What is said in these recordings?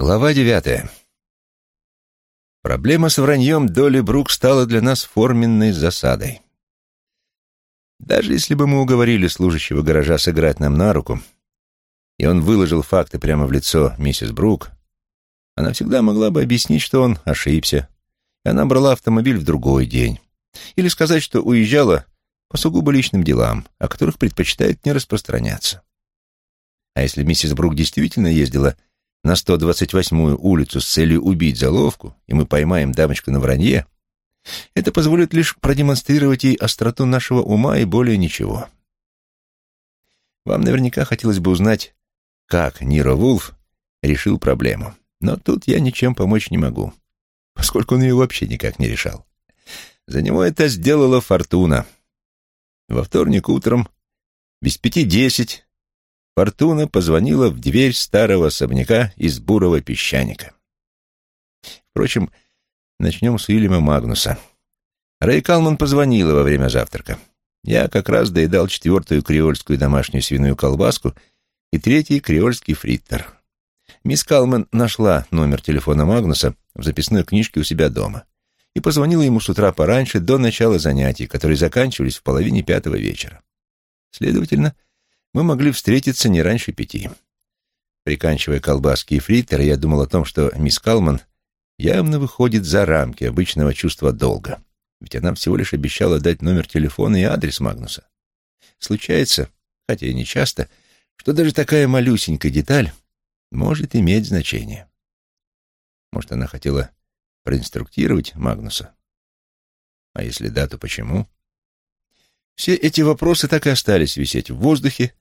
Глава девятая. Проблема с враньем Доли Брук стала для нас форменной засадой. Даже если бы мы уговорили служащего гаража сыграть нам на руку, и он выложил факты прямо в лицо миссис Брук, она всегда могла бы объяснить, что он ошибся, и она брала автомобиль в другой день, или сказать, что уезжала по сугубо личным делам, о которых предпочитает не распространяться. А если миссис Брук действительно ездила на 128-ю улицу с целью убить заловку, и мы поймаем дамочку на вранье, это позволит лишь продемонстрировать ей остроту нашего ума и более ничего. Вам наверняка хотелось бы узнать, как Ниро Вулф решил проблему. Но тут я ничем помочь не могу, поскольку он ее вообще никак не решал. За него это сделала Фортуна. Во вторник утром, без пяти десять, Фортуна позвонила в дверь старого особняка из бурого песчаника. Впрочем, начнем с Уильяма Магнуса. Рэй Калман позвонила во время завтрака. Я как раз доедал четвертую креольскую домашнюю свиную колбаску и третий креольский фриттер. Мисс Калман нашла номер телефона Магнуса в записной книжке у себя дома и позвонила ему с утра пораньше, до начала занятий, которые заканчивались в половине пятого вечера. Следовательно, мы могли встретиться не раньше пяти. Приканчивая колбаски и фриттеры, я думал о том, что мисс Калман явно выходит за рамки обычного чувства долга, ведь она всего лишь обещала дать номер телефона и адрес Магнуса. Случается, хотя и не часто, что даже такая малюсенькая деталь может иметь значение. Может, она хотела проинструктировать Магнуса? А если да, то почему? Все эти вопросы так и остались висеть в воздухе,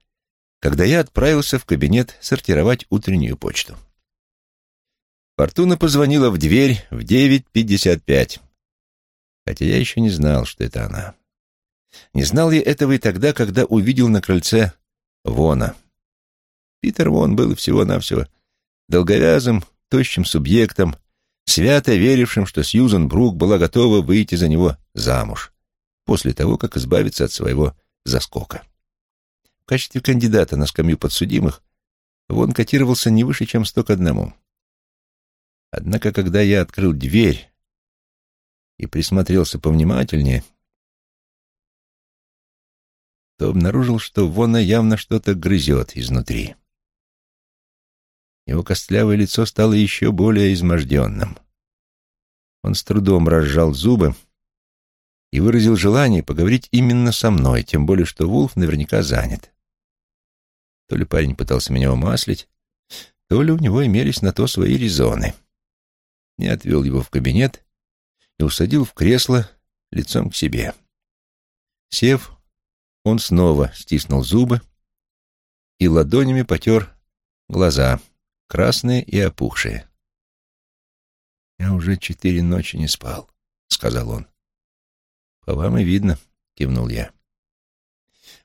когда я отправился в кабинет сортировать утреннюю почту. Фортуна позвонила в дверь в 9.55, хотя я еще не знал, что это она. Не знал я этого и тогда, когда увидел на крыльце Вона. Питер Вон был всего-навсего долговязым, тощим субъектом, свято верившим, что Сьюзан Брук была готова выйти за него замуж после того, как избавиться от своего заскока. Качестве кандидата на скамью подсудимых Вон котировался не выше, чем сто к одному. Однако, когда я открыл дверь и присмотрелся повнимательнее, то обнаружил, что Вона явно что-то грызет изнутри. Его костлявое лицо стало еще более изможденным. Он с трудом разжал зубы, и выразил желание поговорить именно со мной, тем более что Вулф наверняка занят. То ли парень пытался меня умаслить, то ли у него имелись на то свои резоны. Я отвел его в кабинет и усадил в кресло лицом к себе. Сев, он снова стиснул зубы и ладонями потер глаза, красные и опухшие. «Я уже четыре ночи не спал», — сказал он. «По вам и видно», — кивнул я.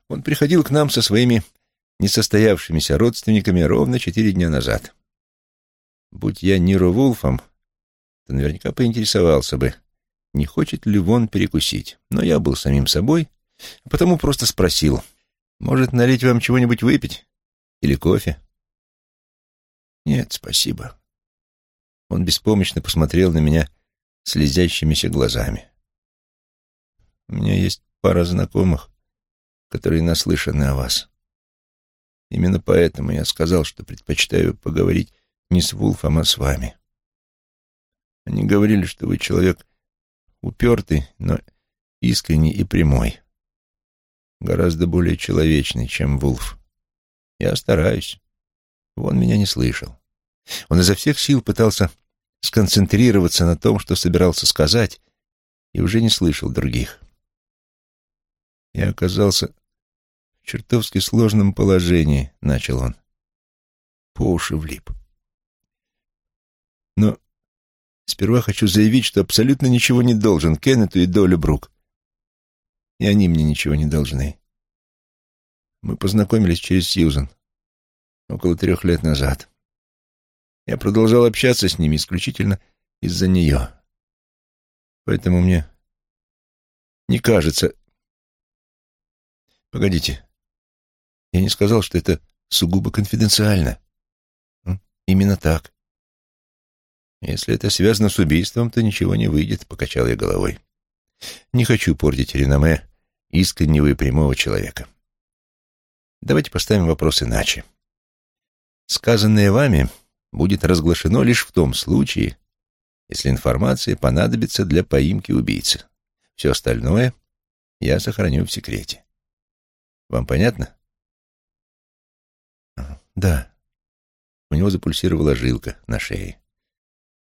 Он приходил к нам со своими несостоявшимися родственниками ровно четыре дня назад. Будь я Ниро Вулфом, то наверняка поинтересовался бы, не хочет ли Вон перекусить. Но я был самим собой, а потому просто спросил, может, налить вам чего-нибудь выпить? Или кофе? Нет, спасибо. Он беспомощно посмотрел на меня слезящимися глазами. У меня есть пара знакомых, которые наслышаны о вас. Именно поэтому я сказал, что предпочитаю поговорить не с Вулфом, а с вами. Они говорили, что вы человек упертый, но искренний и прямой. Гораздо более человечный, чем Вулф. Я стараюсь. Он меня не слышал. Он изо всех сил пытался сконцентрироваться на том, что собирался сказать, и уже не слышал других. Я оказался чертовски сложном положении, — начал он. По уши влип. Но сперва хочу заявить, что абсолютно ничего не должен Кеннету и Долю Брук. И они мне ничего не должны. Мы познакомились через Сьюзан около трех лет назад. Я продолжал общаться с ними исключительно из-за нее. Поэтому мне не кажется Погодите. Я не сказал, что это сугубо конфиденциально. Именно так. Если это связано с убийством, то ничего не выйдет, — покачал я головой. Не хочу портить реноме искреннего и прямого человека. Давайте поставим вопрос иначе. Сказанное вами будет разглашено лишь в том случае, если информация понадобится для поимки убийцы. Все остальное я сохраню в секрете. Вам понятно? Да. У него запульсировала жилка на шее.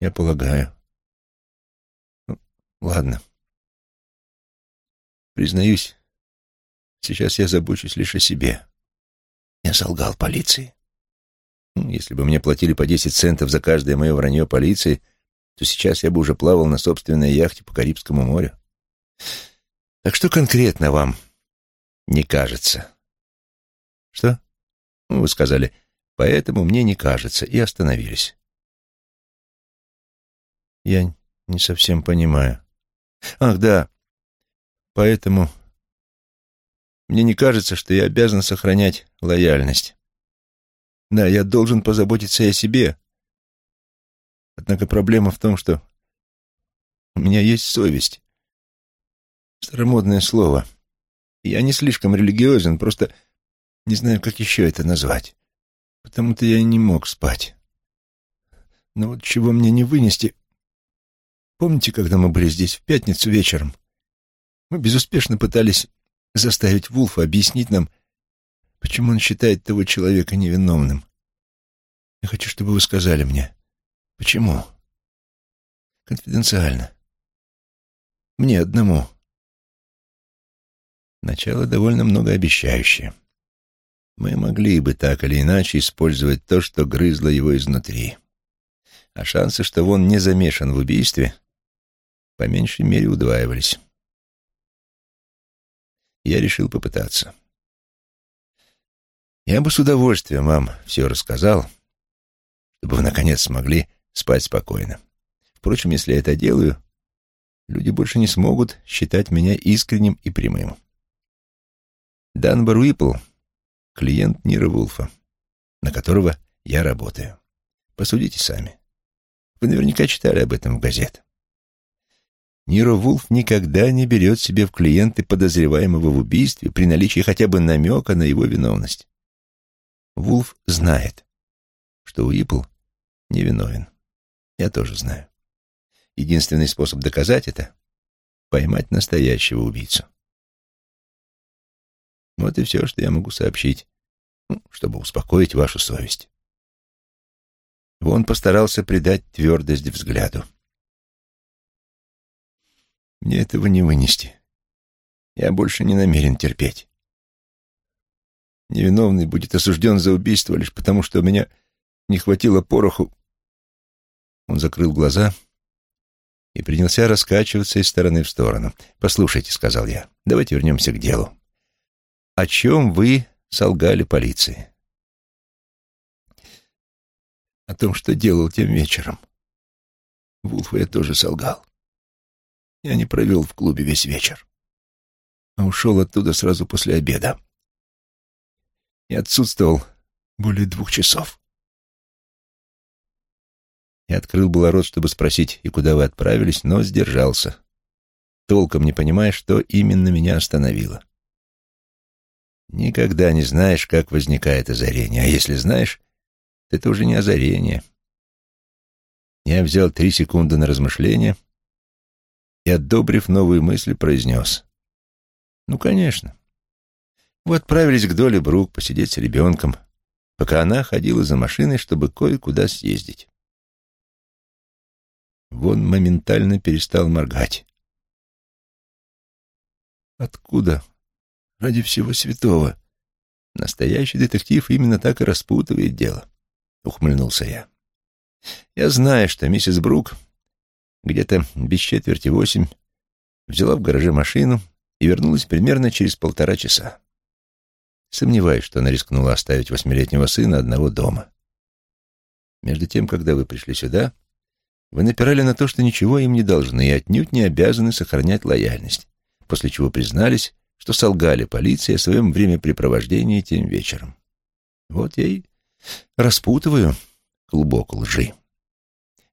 Я полагаю. Ну, ладно. Признаюсь, сейчас я забочусь лишь о себе. Я солгал полиции. Ну, если бы мне платили по десять центов за каждое мое вранье полиции, то сейчас я бы уже плавал на собственной яхте по Карибскому морю. Так что конкретно вам не кажется? Что? Ну, вы сказали, поэтому мне не кажется, и остановились. Я не совсем понимаю. Ах, да, поэтому мне не кажется, что я обязан сохранять лояльность. Да, я должен позаботиться о себе. Однако проблема в том, что у меня есть совесть. Старомодное слово. Я не слишком религиозен, просто не знаю, как еще это назвать. Потому-то я и не мог спать. Но вот чего мне не вынести... Помните, когда мы были здесь в пятницу вечером? Мы безуспешно пытались заставить Вулфа объяснить нам, почему он считает того человека невиновным. Я хочу, чтобы вы сказали мне, почему? Конфиденциально. Мне одному. Начало довольно многообещающее. Мы могли бы так или иначе использовать то, что грызло его изнутри. А шансы, что он не замешан в убийстве, по меньшей мере удваивались. Я решил попытаться. Я бы с удовольствием вам все рассказал, чтобы вы, наконец, смогли спать спокойно. Впрочем, если я это делаю, люди больше не смогут считать меня искренним и прямым. Данбар Уиппл — клиент Нира Вулфа, на которого я работаю. Посудите сами. Вы наверняка читали об этом в газетах. Ниро Вулф никогда не берет себе в клиенты подозреваемого в убийстве при наличии хотя бы намека на его виновность. Вулф знает, что Уиппл невиновен. Я тоже знаю. Единственный способ доказать это — поймать настоящего убийцу. Вот и все, что я могу сообщить, ну, чтобы успокоить вашу совесть. Вон постарался придать твердость взгляду. Мне этого не вынести. Я больше не намерен терпеть. Невиновный будет осужден за убийство лишь потому, что у меня не хватило пороху. Он закрыл глаза и принялся раскачиваться из стороны в сторону. «Послушайте», — сказал я, — «давайте вернемся к делу. О чем вы солгали полиции?» «О том, что делал тем вечером. Вулфу я тоже солгал. Я не провел в клубе весь вечер, а ушел оттуда сразу после обеда. И отсутствовал более двух часов. Я открыл было рот, чтобы спросить, и куда вы отправились, но сдержался, толком не понимая, что именно меня остановило. Никогда не знаешь, как возникает озарение, а если знаешь, это уже не озарение. Я взял три секунды на размышление — и, одобрив новую мысль, произнес. «Ну, конечно. Вы отправились к Доле Брук посидеть с ребенком, пока она ходила за машиной, чтобы кое-куда съездить». Вон моментально перестал моргать. «Откуда? Ради всего святого. Настоящий детектив именно так и распутывает дело», — ухмыльнулся я. «Я знаю, что миссис Брук где-то без четверти восемь, взяла в гараже машину и вернулась примерно через полтора часа. Сомневаюсь, что она рискнула оставить восьмилетнего сына одного дома. Между тем, когда вы пришли сюда, вы напирали на то, что ничего им не должны и отнюдь не обязаны сохранять лояльность, после чего признались, что солгали полиции о своем времяпрепровождении тем вечером. Вот я и распутываю клубок лжи.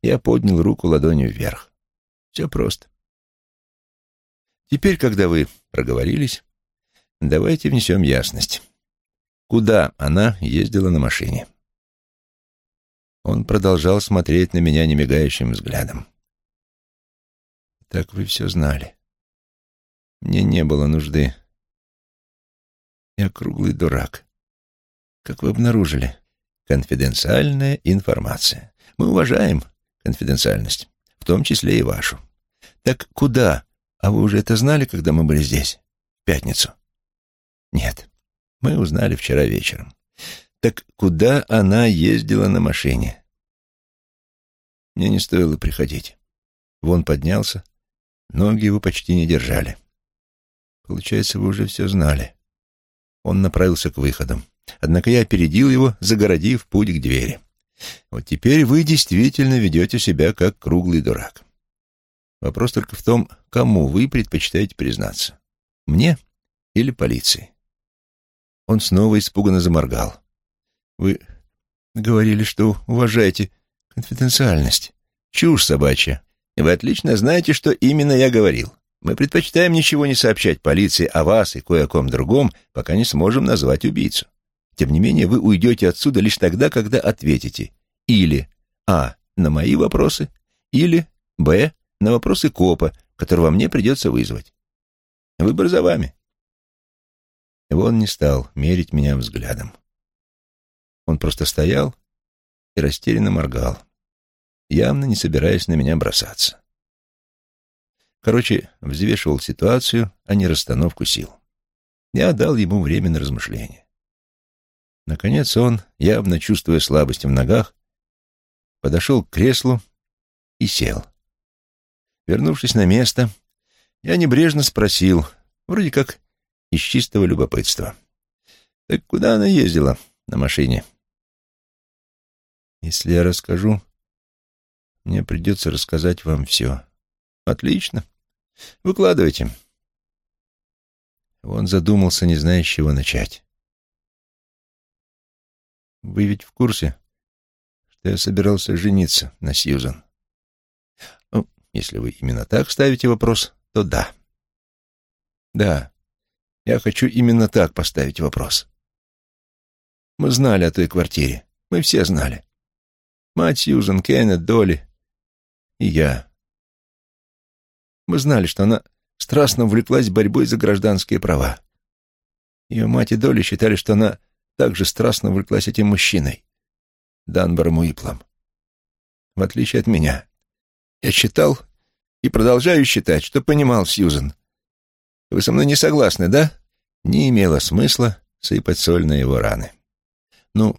Я поднял руку ладонью вверх. Все просто. Теперь, когда вы проговорились, давайте внесем ясность. Куда она ездила на машине? Он продолжал смотреть на меня немигающим взглядом. Так вы все знали. Мне не было нужды. Я круглый дурак. Как вы обнаружили? Конфиденциальная информация. Мы уважаем конфиденциальность, в том числе и вашу. Так куда? А вы уже это знали, когда мы были здесь? В пятницу? Нет. Мы узнали вчера вечером. Так куда она ездила на машине? Мне не стоило приходить. Вон поднялся, ноги его почти не держали. Получается, вы уже все знали. Он направился к выходу. Однако я опередил его, загородив путь к двери. Вот теперь вы действительно ведете себя как круглый дурак. Вопрос только в том, кому вы предпочитаете признаться. Мне или полиции? Он снова испуганно заморгал. Вы говорили, что уважаете конфиденциальность. Чушь собачья. Вы отлично знаете, что именно я говорил. Мы предпочитаем ничего не сообщать полиции о вас и кое о ком другом, пока не сможем назвать убийцу. Тем не менее, вы уйдете отсюда лишь тогда, когда ответите или А. на мои вопросы, или Б. на вопросы копа, которого мне придется вызвать. Выбор за вами. Он не стал мерить меня взглядом. Он просто стоял и растерянно моргал, явно не собираясь на меня бросаться. Короче, взвешивал ситуацию, а не расстановку сил. Я дал ему время на размышление. Наконец он, явно чувствуя слабость в ногах, подошел к креслу и сел. Вернувшись на место, я небрежно спросил, вроде как из чистого любопытства. «Так куда она ездила на машине?» «Если я расскажу, мне придется рассказать вам все». «Отлично. Выкладывайте». Он задумался, не зная, с чего начать. Вы ведь в курсе, что я собирался жениться на Сьюзан? Ну, если вы именно так ставите вопрос, то да. Да, я хочу именно так поставить вопрос. Мы знали о той квартире. Мы все знали. Мать Сьюзан, Кеннет, Долли и я. Мы знали, что она страстно увлеклась борьбой за гражданские права. Ее мать и Долли считали, что она также страстно увлеклась этим мужчиной, Данбором Уиплом. В отличие от меня. Я считал и продолжаю считать, что понимал Сьюзен. Вы со мной не согласны, да? Не имело смысла сыпать соль на его раны. Ну,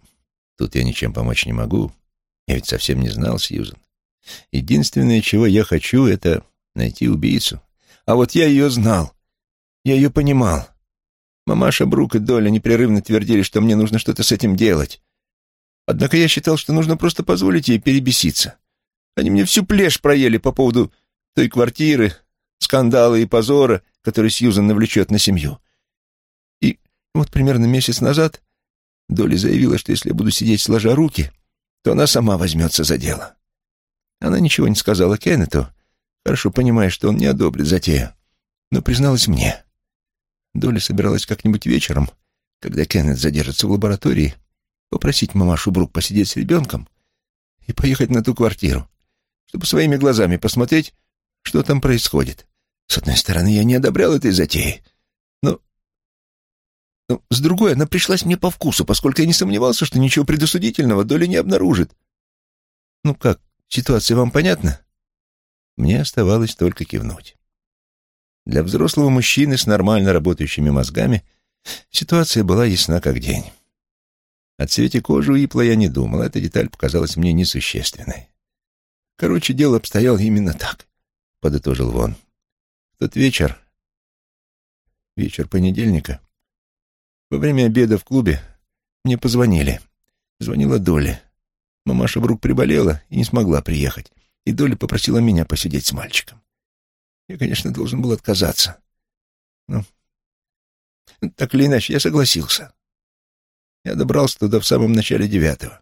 тут я ничем помочь не могу. Я ведь совсем не знал Сьюзен. Единственное, чего я хочу, это найти убийцу. А вот я ее знал. Я ее понимал. Мамаша Брук и Доля непрерывно твердили, что мне нужно что-то с этим делать. Однако я считал, что нужно просто позволить ей перебеситься. Они мне всю плешь проели по поводу той квартиры, скандала и позора, который Сьюзан навлечет на семью. И вот примерно месяц назад Доля заявила, что если я буду сидеть сложа руки, то она сама возьмется за дело. Она ничего не сказала Кеннету, хорошо понимая, что он не одобрит затею, но призналась мне. Доля собиралась как-нибудь вечером, когда Кеннет задержится в лаборатории, попросить мамашу Брук посидеть с ребенком и поехать на ту квартиру, чтобы своими глазами посмотреть, что там происходит. С одной стороны, я не одобрял этой затеи, но... но с другой, она пришлась мне по вкусу, поскольку я не сомневался, что ничего предосудительного Доля не обнаружит. Ну как, ситуация вам понятна? Мне оставалось только кивнуть. Для взрослого мужчины с нормально работающими мозгами ситуация была ясна как день. О цвете кожи у Ипла я не думал, эта деталь показалась мне несущественной. Короче, дело обстояло именно так, — подытожил Вон. В тот вечер, вечер понедельника, во время обеда в клубе мне позвонили. Звонила Доля. Мамаша вдруг приболела и не смогла приехать, и Доля попросила меня посидеть с мальчиком. Я, конечно, должен был отказаться. Но так или иначе, я согласился. Я добрался туда в самом начале девятого.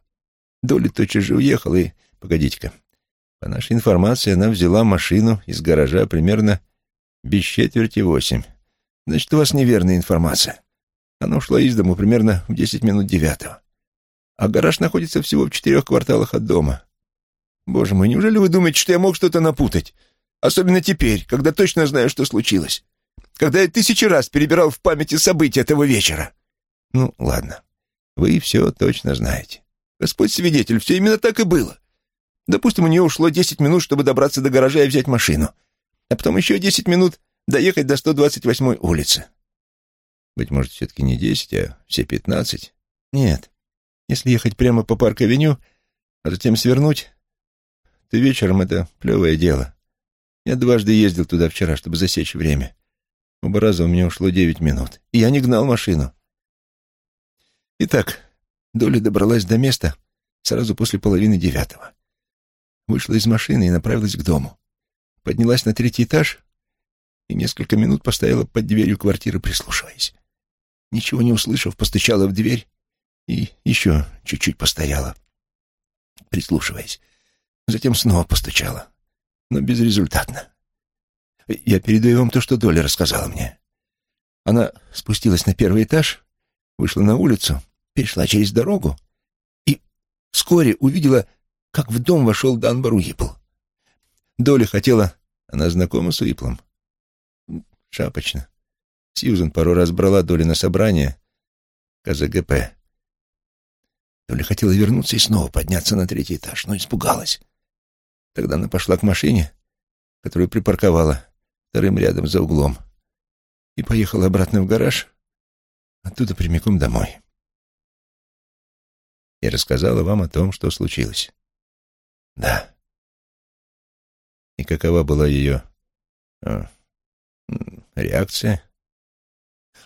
Доли тотчас же уехал и... Погодите-ка. По нашей информации, она взяла машину из гаража примерно без четверти восемь. Значит, у вас неверная информация. Она ушла из дому примерно в десять минут девятого. А гараж находится всего в четырех кварталах от дома. Боже мой, неужели вы думаете, что я мог что-то напутать? Особенно теперь, когда точно знаю, что случилось. Когда я тысячи раз перебирал в памяти события этого вечера. Ну, ладно. Вы все точно знаете. Господь свидетель, все именно так и было. Допустим, у нее ушло десять минут, чтобы добраться до гаража и взять машину. А потом еще десять минут доехать до 128-й улицы. Быть может, все-таки не десять, а все пятнадцать? Нет. Если ехать прямо по парк-авеню, а затем свернуть, то вечером это плевое дело. Я дважды ездил туда вчера, чтобы засечь время. Оба раза у меня ушло девять минут, и я не гнал машину. Итак, Доля добралась до места сразу после половины девятого. Вышла из машины и направилась к дому. Поднялась на третий этаж и несколько минут постояла под дверью квартиры, прислушиваясь. Ничего не услышав, постучала в дверь и еще чуть-чуть постояла, прислушиваясь. Затем снова постучала, но безрезультатно. Я передаю вам то, что Доля рассказала мне. Она спустилась на первый этаж, вышла на улицу, перешла через дорогу и вскоре увидела, как в дом вошел Данбар Уипл. Доля хотела... Она знакома с Уиплом? Шапочно. Сьюзен пару раз брала Доли на собрание КЗГП. Доля хотела вернуться и снова подняться на третий этаж, но испугалась. Тогда она пошла к машине, которую припарковала вторым рядом за углом, и поехала обратно в гараж, оттуда прямиком домой. И рассказала вам о том, что случилось. Да. И какова была ее э, реакция?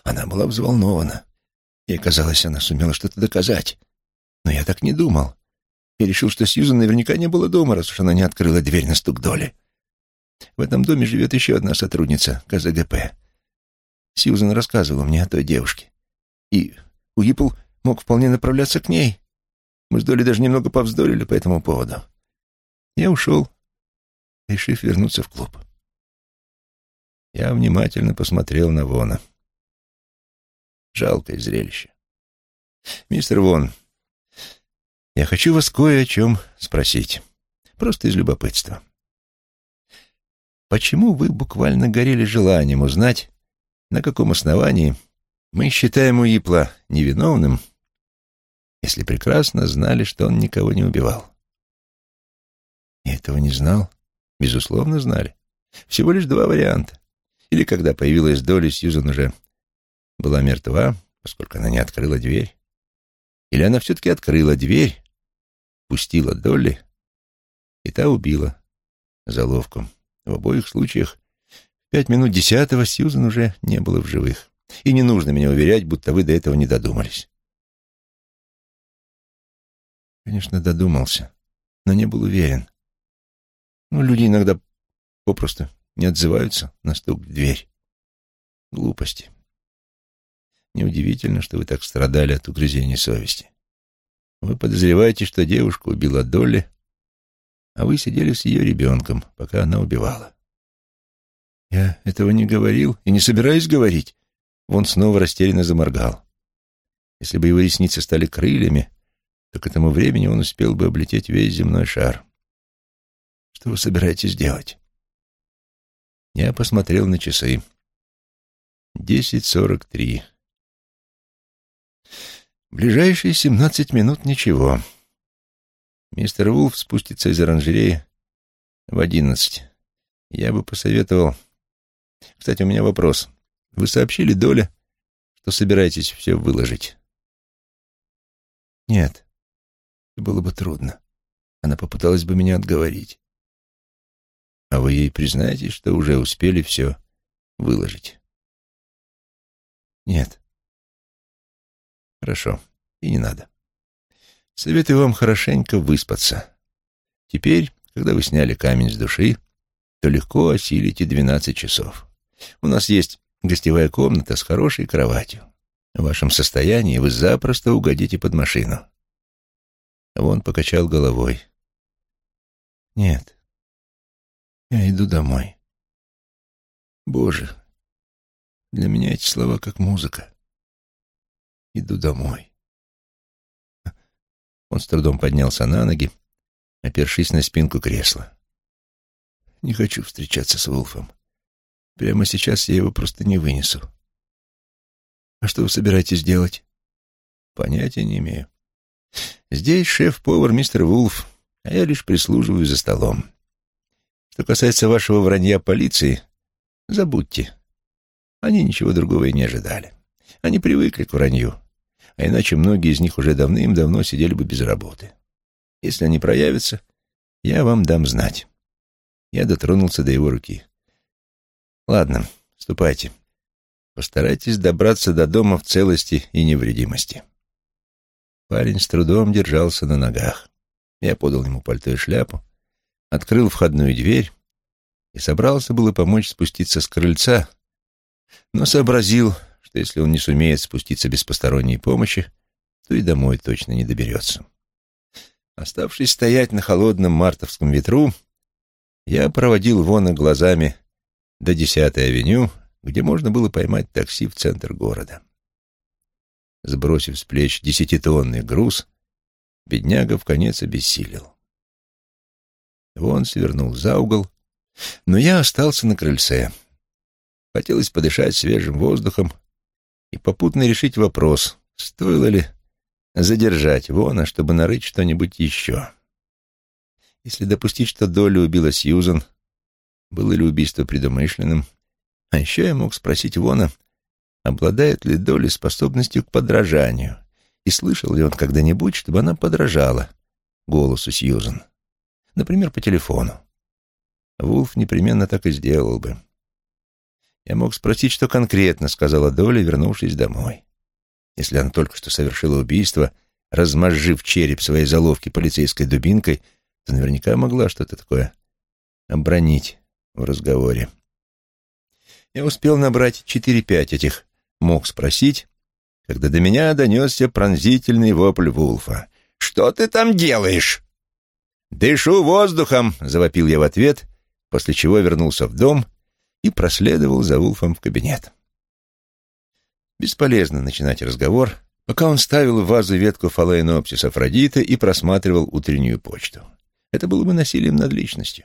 Она была взволнована. Ей казалось, она сумела что-то доказать. Но я так не думал. Я решил, что Сьюзан наверняка не было дома, раз уж она не открыла дверь на стук доли. В этом доме живет еще одна сотрудница КЗГП. Сьюзан рассказывала мне о той девушке. И Уипл мог вполне направляться к ней. Мы с Долей даже немного повздорили по этому поводу. Я ушел, решив вернуться в клуб. Я внимательно посмотрел на Вона. Жалкое зрелище. «Мистер Вон, я хочу вас кое о чем спросить. Просто из любопытства. Почему вы буквально горели желанием узнать, на каком основании мы считаем Уипла невиновным, если прекрасно знали, что он никого не убивал? Я этого не знал. Безусловно, знали. Всего лишь два варианта. Или когда появилась доля, Сьюзан уже была мертва, поскольку она не открыла дверь. Или она все-таки открыла дверь, пустила Долли, и та убила заловку. В обоих случаях в пять минут десятого Сьюзан уже не было в живых. И не нужно меня уверять, будто вы до этого не додумались. Конечно, додумался, но не был уверен. Ну, люди иногда попросту не отзываются на стук в дверь. Глупости. Неудивительно, что вы так страдали от угрызений совести. Вы подозреваете, что девушку убила Долли, а вы сидели с ее ребенком, пока она убивала. Я этого не говорил и не собираюсь говорить. Он снова растерянно заморгал. Если бы его ресницы стали крыльями, то к этому времени он успел бы облететь весь земной шар. Что вы собираетесь делать? Я посмотрел на часы. Десять сорок три. Ближайшие семнадцать минут ничего. Мистер Вулф спустится из оранжереи в одиннадцать. Я бы посоветовал... Кстати, у меня вопрос. Вы сообщили Доле, что собираетесь все выложить? Нет. Было бы трудно. Она попыталась бы меня отговорить. А вы ей признаетесь, что уже успели все выложить? Нет. Хорошо. И не надо. Советую вам хорошенько выспаться. Теперь, когда вы сняли камень с души, то легко осилите двенадцать часов. У нас есть гостевая комната с хорошей кроватью. В вашем состоянии вы запросто угодите под машину. Вон покачал головой. Нет, Я иду домой. Боже, для меня эти слова как музыка. Иду домой. Он с трудом поднялся на ноги, опершись на спинку кресла. Не хочу встречаться с Вулфом. Прямо сейчас я его просто не вынесу. А что вы собираетесь делать? Понятия не имею. Здесь шеф-повар мистер Вулф, а я лишь прислуживаю за столом. Что касается вашего вранья полиции, забудьте. Они ничего другого и не ожидали. Они привыкли к вранью, а иначе многие из них уже давным-давно сидели бы без работы. Если они проявятся, я вам дам знать. Я дотронулся до его руки. Ладно, ступайте. Постарайтесь добраться до дома в целости и невредимости. Парень с трудом держался на ногах. Я подал ему пальто и шляпу, открыл входную дверь и собрался было помочь спуститься с крыльца, но сообразил, что если он не сумеет спуститься без посторонней помощи, то и домой точно не доберется. Оставшись стоять на холодном мартовском ветру, я проводил Вона глазами до Десятой авеню, где можно было поймать такси в центр города. Сбросив с плеч десятитонный груз, бедняга в конец обессилел. Вон свернул за угол, но я остался на крыльце. Хотелось подышать свежим воздухом и попутно решить вопрос, стоило ли задержать Вона, чтобы нарыть что-нибудь еще. Если допустить, что Долли убила Сьюзан, было ли убийство предумышленным, а еще я мог спросить Вона, обладает ли Долли способностью к подражанию, и слышал ли он когда-нибудь, чтобы она подражала голосу Сьюзан. Например, по телефону. Вулф непременно так и сделал бы. Я мог спросить, что конкретно сказала Долли, вернувшись домой. Если она только что совершила убийство, размозжив череп своей заловки полицейской дубинкой, то наверняка могла что-то такое обронить в разговоре. Я успел набрать четыре-пять этих «мог спросить», когда до меня донесся пронзительный вопль Вулфа. «Что ты там делаешь?» «Дышу воздухом!» — завопил я в ответ, после чего вернулся в дом и проследовал за Вулфом в кабинет. Бесполезно начинать разговор, пока он ставил в вазу ветку фалейнопсис Афродита и просматривал утреннюю почту. Это было бы насилием над личностью.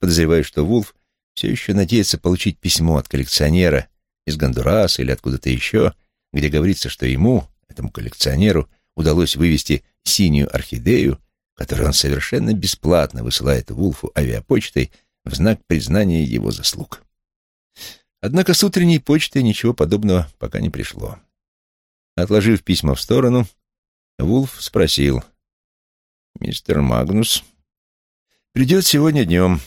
Подозреваю, что Вулф все еще надеется получить письмо от коллекционера из Гондураса или откуда-то еще, где говорится, что ему, этому коллекционеру, удалось вывести синюю орхидею, которую он совершенно бесплатно высылает Вулфу авиапочтой в знак признания его заслуг. Однако с утренней почтой ничего подобного пока не пришло. Отложив письма в сторону, Вулф спросил. «Мистер Магнус придет сегодня днем.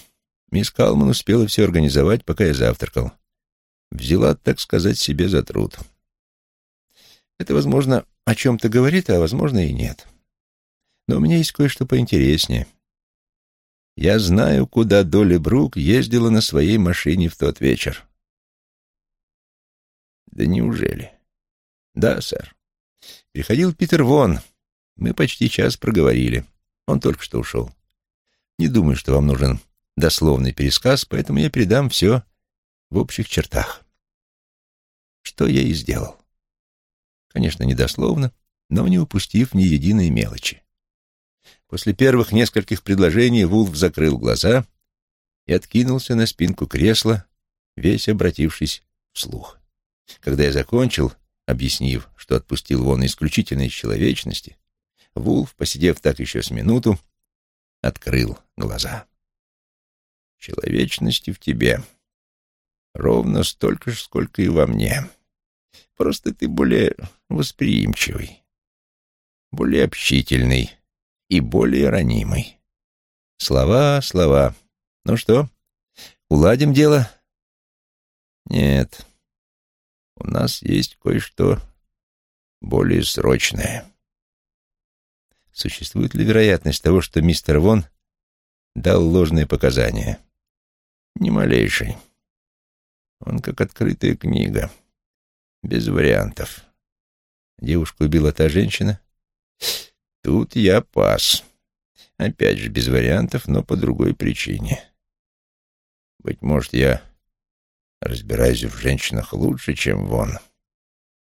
Мисс Калман успела все организовать, пока я завтракал. Взяла, так сказать, себе за труд. Это, возможно, о чем-то говорит, а, возможно, и нет. Но у меня есть кое-что поинтереснее. Я знаю, куда Долли Брук ездила на своей машине в тот вечер. Да неужели? Да, сэр. Приходил Питер Вон. Мы почти час проговорили. Он только что ушел. Не думаю, что вам нужен дословный пересказ, поэтому я передам все в общих чертах. Что я и сделал. Конечно, не дословно, но не упустив ни единой мелочи. После первых нескольких предложений Вулф закрыл глаза и откинулся на спинку кресла, весь обратившись вслух. Когда я закончил, объяснив, что отпустил вон исключительно из человечности, Вулф, посидев так еще с минуту, открыл глаза. «Человечности в тебе ровно столько же, сколько и во мне. Просто ты более восприимчивый, более общительный и более ранимый. Слова, слова. Ну что, уладим дело?» «Нет, у нас есть кое-что более срочное». Существует ли вероятность того, что мистер Вон дал ложные показания? Ни малейшей. Он как открытая книга. Без вариантов. Девушку убила та женщина? Тут я пас. Опять же, без вариантов, но по другой причине. Быть может, я разбираюсь в женщинах лучше, чем вон.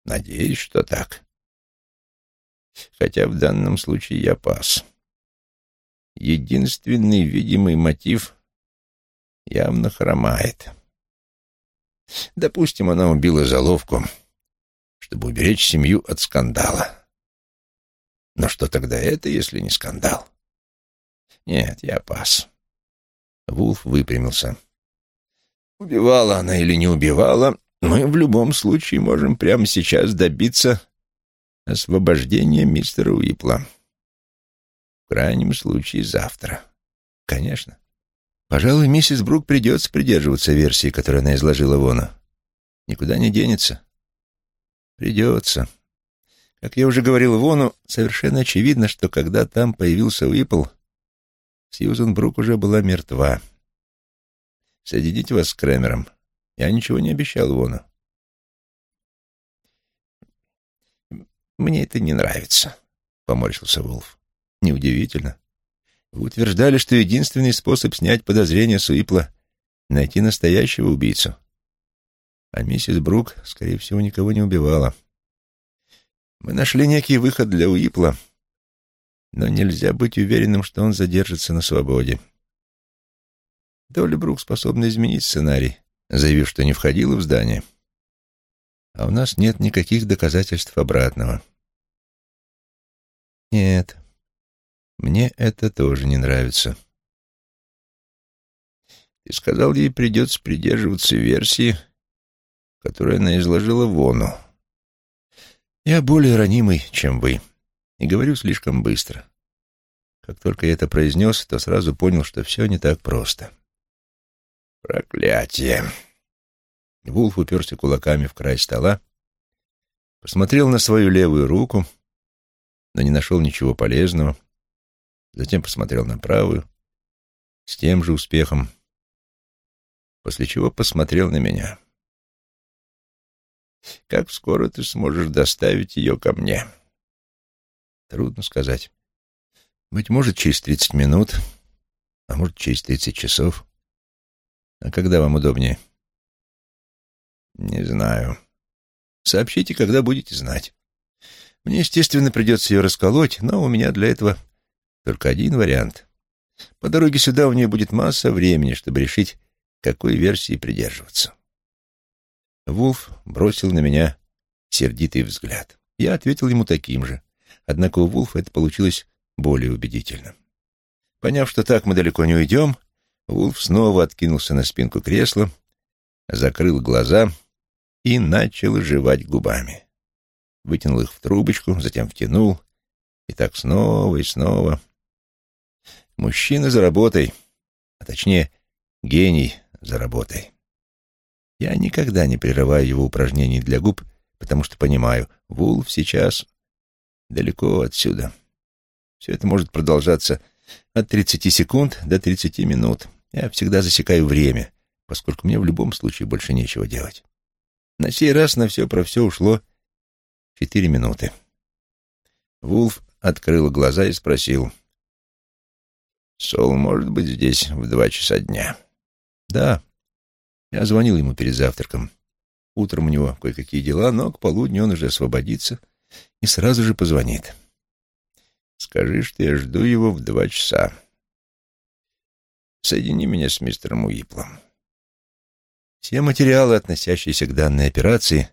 Надеюсь, что так. Хотя в данном случае я пас. Единственный видимый мотив явно хромает. Допустим, она убила заловку, чтобы уберечь семью от скандала. Но что тогда это, если не скандал? Нет, я пас. Вулф выпрямился. Убивала она или не убивала, мы в любом случае можем прямо сейчас добиться освобождения мистера Уипла. В крайнем случае завтра. Конечно. Пожалуй, миссис Брук придется придерживаться версии, которую она изложила Вона. Никуда не денется. Придется. Как я уже говорил Вону, совершенно очевидно, что когда там появился Уипл, Сьюзен Брук уже была мертва. Соедините вас с Крэмером. Я ничего не обещал Вону. «Мне это не нравится», — поморщился Волф. «Неудивительно. Вы утверждали, что единственный способ снять подозрения с Уипла — найти настоящего убийцу. А миссис Брук, скорее всего, никого не убивала. Мы нашли некий выход для Уипла, но нельзя быть уверенным, что он задержится на свободе. Долли способна изменить сценарий, заявив, что не входила в здание. А у нас нет никаких доказательств обратного. Нет, мне это тоже не нравится. Ты сказал, ей придется придерживаться версии, которую она изложила Вону. Я более ранимый, чем вы, и говорю слишком быстро. Как только я это произнес, то сразу понял, что все не так просто. Проклятие! Вулф уперся кулаками в край стола, посмотрел на свою левую руку, но не нашел ничего полезного, затем посмотрел на правую с тем же успехом, после чего посмотрел на меня. «Как скоро ты сможешь доставить ее ко мне?» «Трудно сказать. Быть может, через тридцать минут, а может, через тридцать часов. А когда вам удобнее?» «Не знаю. Сообщите, когда будете знать. Мне, естественно, придется ее расколоть, но у меня для этого только один вариант. По дороге сюда у нее будет масса времени, чтобы решить, какой версии придерживаться». Вулф бросил на меня сердитый взгляд. Я ответил ему таким же, однако у Вулфа это получилось более убедительно. Поняв, что так мы далеко не уйдем, Вулф снова откинулся на спинку кресла, закрыл глаза и начал жевать губами. Вытянул их в трубочку, затем втянул, и так снова и снова. Мужчина за работой, а точнее, гений за работой. Я никогда не прерываю его упражнений для губ, потому что понимаю, Вулф сейчас далеко отсюда. Все это может продолжаться от 30 секунд до 30 минут. Я всегда засекаю время, поскольку мне в любом случае больше нечего делать. На сей раз на все про все ушло четыре минуты. Вулф открыл глаза и спросил. «Сол может быть здесь в два часа дня?» «Да». Я звонил ему перед завтраком. Утром у него кое-какие дела, но к полудню он уже освободится и сразу же позвонит. «Скажи, что я жду его в два часа. Соедини меня с мистером Уиплом». Все материалы, относящиеся к данной операции,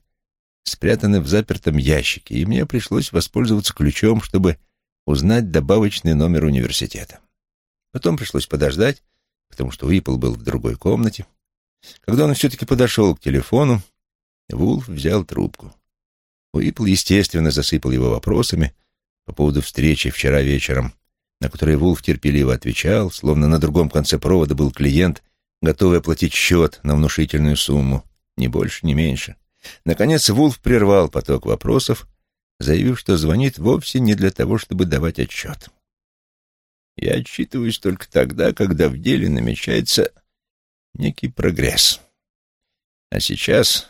спрятаны в запертом ящике, и мне пришлось воспользоваться ключом, чтобы узнать добавочный номер университета. Потом пришлось подождать, потому что Уипл был в другой комнате. Когда он все-таки подошел к телефону, Вулф взял трубку. Уипл, естественно, засыпал его вопросами по поводу встречи вчера вечером, на которые Вулф терпеливо отвечал, словно на другом конце провода был клиент — готовый оплатить счет на внушительную сумму, ни больше, ни меньше. Наконец Вулф прервал поток вопросов, заявив, что звонит вовсе не для того, чтобы давать отчет. «Я отчитываюсь только тогда, когда в деле намечается некий прогресс. А сейчас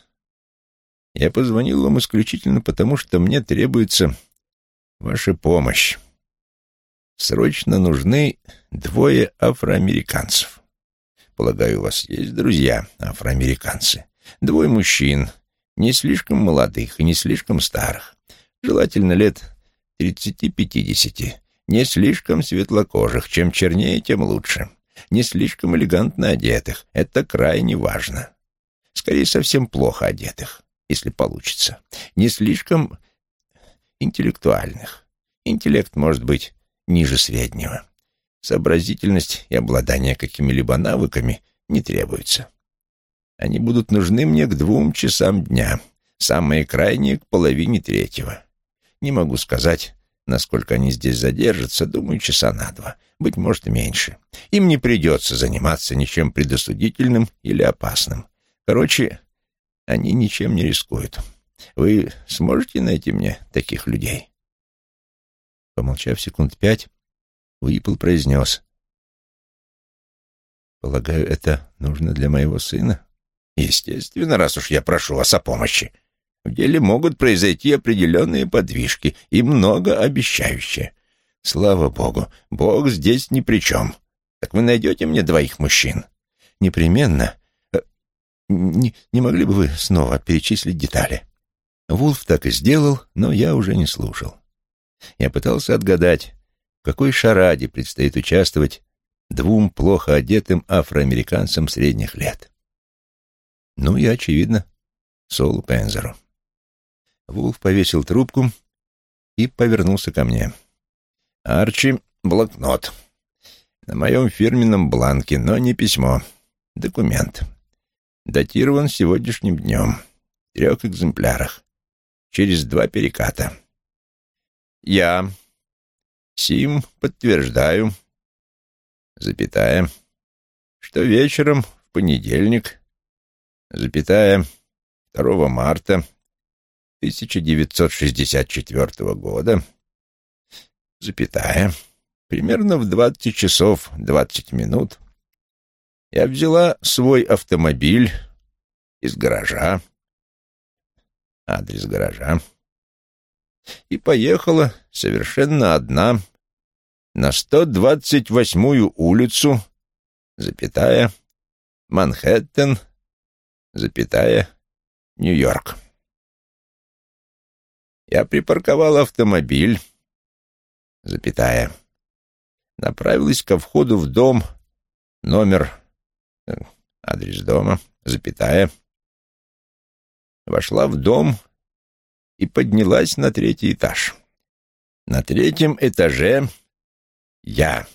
я позвонил вам исключительно потому, что мне требуется ваша помощь. Срочно нужны двое афроамериканцев. Полагаю, у вас есть друзья, афроамериканцы. Двое мужчин, не слишком молодых и не слишком старых. Желательно лет тридцати-пятидесяти. Не слишком светлокожих. Чем чернее, тем лучше. Не слишком элегантно одетых. Это крайне важно. Скорее, совсем плохо одетых, если получится. Не слишком интеллектуальных. Интеллект может быть ниже среднего. Сообразительность и обладание какими-либо навыками не требуются. Они будут нужны мне к двум часам дня, самые крайние к половине третьего. Не могу сказать, насколько они здесь задержатся, думаю, часа на два, быть может, меньше. Им не придется заниматься ничем предосудительным или опасным. Короче, они ничем не рискуют. Вы сможете найти мне таких людей?» Помолчав секунд пять, Уипл произнес. «Полагаю, это нужно для моего сына?» «Естественно, раз уж я прошу вас о помощи. В деле могут произойти определенные подвижки и много обещающие. Слава богу, бог здесь ни при чем. Так вы найдете мне двоих мужчин?» «Непременно. Э, не, не могли бы вы снова перечислить детали?» Вулф так и сделал, но я уже не слушал. Я пытался отгадать, в какой шараде предстоит участвовать двум плохо одетым афроамериканцам средних лет. Ну и, очевидно, Солу Пензеру. Вулф повесил трубку и повернулся ко мне. «Арчи, блокнот. На моем фирменном бланке, но не письмо. Документ. Датирован сегодняшним днем. В трех экземплярах через два переката. Я, Сим, подтверждаю, запятая, что вечером в понедельник, запятая, 2 марта 1964 года, запятая, примерно в 20 часов 20 минут, я взяла свой автомобиль из гаража, адрес гаража, и поехала совершенно одна на 128-ю улицу, запятая, Манхэттен, запятая, Нью-Йорк. Я припарковал автомобиль, запятая, направилась ко входу в дом, номер, э, адрес дома, запятая, вошла в дом и поднялась на третий этаж. На третьем этаже я,